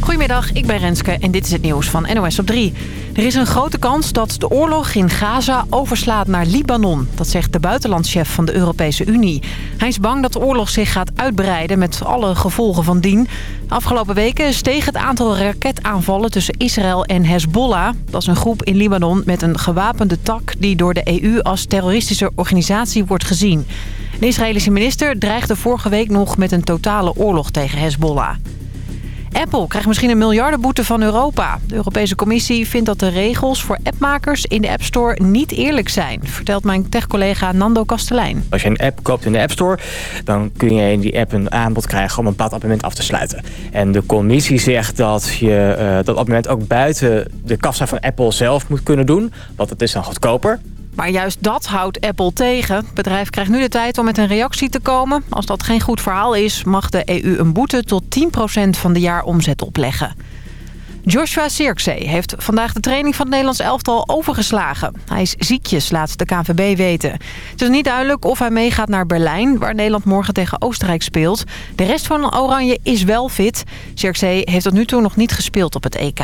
Goedemiddag, ik ben Renske en dit is het nieuws van NOS op 3. Er is een grote kans dat de oorlog in Gaza overslaat naar Libanon. Dat zegt de buitenlandschef van de Europese Unie. Hij is bang dat de oorlog zich gaat uitbreiden met alle gevolgen van dien. Afgelopen weken steeg het aantal raketaanvallen tussen Israël en Hezbollah. Dat is een groep in Libanon met een gewapende tak die door de EU als terroristische organisatie wordt gezien. De Israëlische minister dreigde vorige week nog met een totale oorlog tegen Hezbollah. Apple krijgt misschien een miljardenboete van Europa. De Europese Commissie vindt dat de regels voor appmakers in de App Store niet eerlijk zijn, vertelt mijn techcollega Nando Kastelein. Als je een app koopt in de App Store, dan kun je in die app een aanbod krijgen om een bepaald abonnement af te sluiten. En de commissie zegt dat je uh, dat abonnement ook buiten de kassa van Apple zelf moet kunnen doen, want dat is dan goedkoper. Maar juist dat houdt Apple tegen. Het bedrijf krijgt nu de tijd om met een reactie te komen. Als dat geen goed verhaal is, mag de EU een boete tot 10% van de jaaromzet opleggen. Joshua Sirkzee heeft vandaag de training van het Nederlands elftal overgeslagen. Hij is ziekjes, laat de KNVB weten. Het is niet duidelijk of hij meegaat naar Berlijn... waar Nederland morgen tegen Oostenrijk speelt. De rest van Oranje is wel fit. Sirkzee heeft tot nu toe nog niet gespeeld op het EK.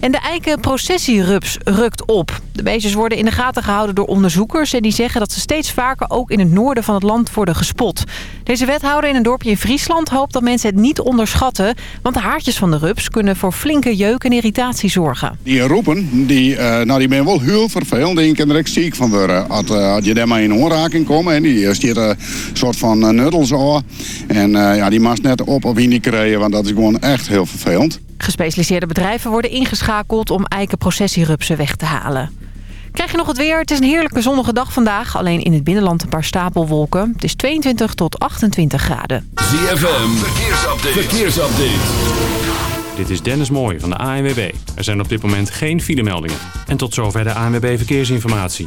En de eikenprocessierups rukt op. De beestjes worden in de gaten gehouden door onderzoekers... en die zeggen dat ze steeds vaker ook in het noorden van het land worden gespot. Deze wethouder in een dorpje in Friesland hoopt dat mensen het niet onderschatten... want de haartjes van de rups kunnen voor flinke jeuk en irritatie zorgen. Die roepen, die, uh, nou, die ben wel heel vervelend. Die kan er ziek van worden. Als, uh, als je daar maar in aanraking komt... en die stiert een soort van uh, nuddels aan. En ja, die mag net op of in die krijgen... want dat is gewoon echt heel vervelend. Gespecialiseerde bedrijven worden ingeschakeld om eikenprocessierupsen weg te halen. Krijg je nog het weer? Het is een heerlijke zonnige dag vandaag. Alleen in het binnenland een paar stapelwolken. Het is 22 tot 28 graden. ZFM, verkeersupdate. verkeersupdate. Dit is Dennis Mooij van de ANWB. Er zijn op dit moment geen filemeldingen. En tot zover de ANWB Verkeersinformatie.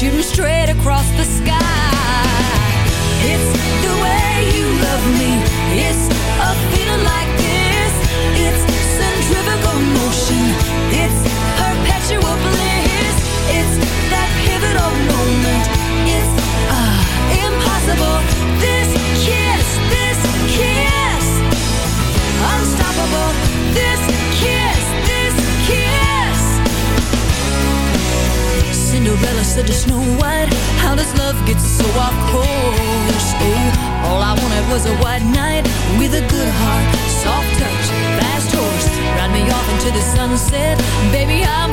shoot straight. was a white knight with a good heart, soft touch, fast horse. Ride me off into the sunset, baby, I'm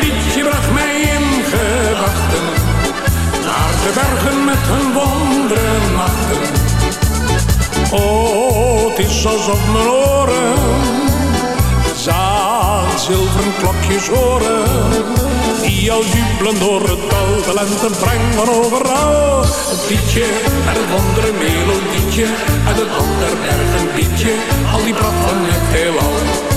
liedje bracht mij in gedachten. Naar de bergen met hun wonderen nachten. Oh, het is alsof mijn oren. Zaad zilveren klokjes horen. Die al jubelen door het dal en lente brengt van overal. Het liedje en het wonderen melodietje. En het ander bergen liedje. Al die brachten het heelal.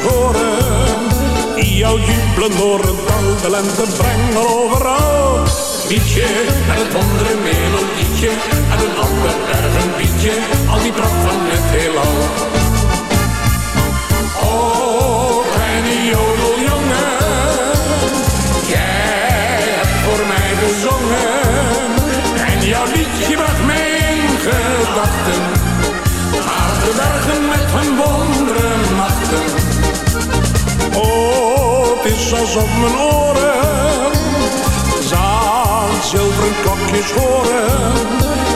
horen. Die jou jubelen door het dal, de lente brengen overal. Liedje, en het andere melodietje, en een ander erg een bietje, al die pracht van het heelal. Zoals op mijn oren. Zaan zilveren klokjes horen.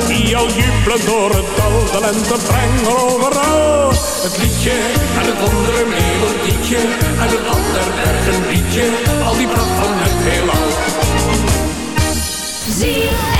Die al jubelen door het dal. De lente brengen overal. Het liedje en het andere een melodietje. En het ander bergen een liedje. Al die pracht van het heelal. Zie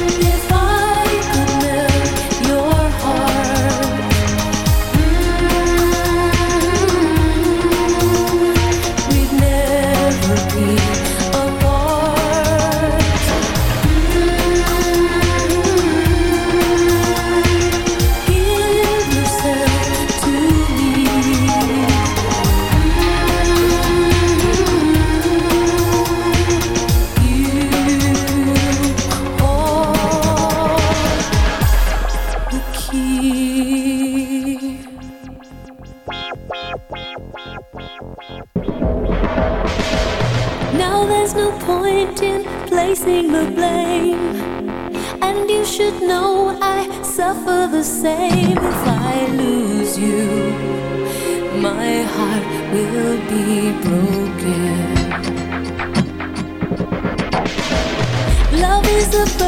If I be broken. Love is a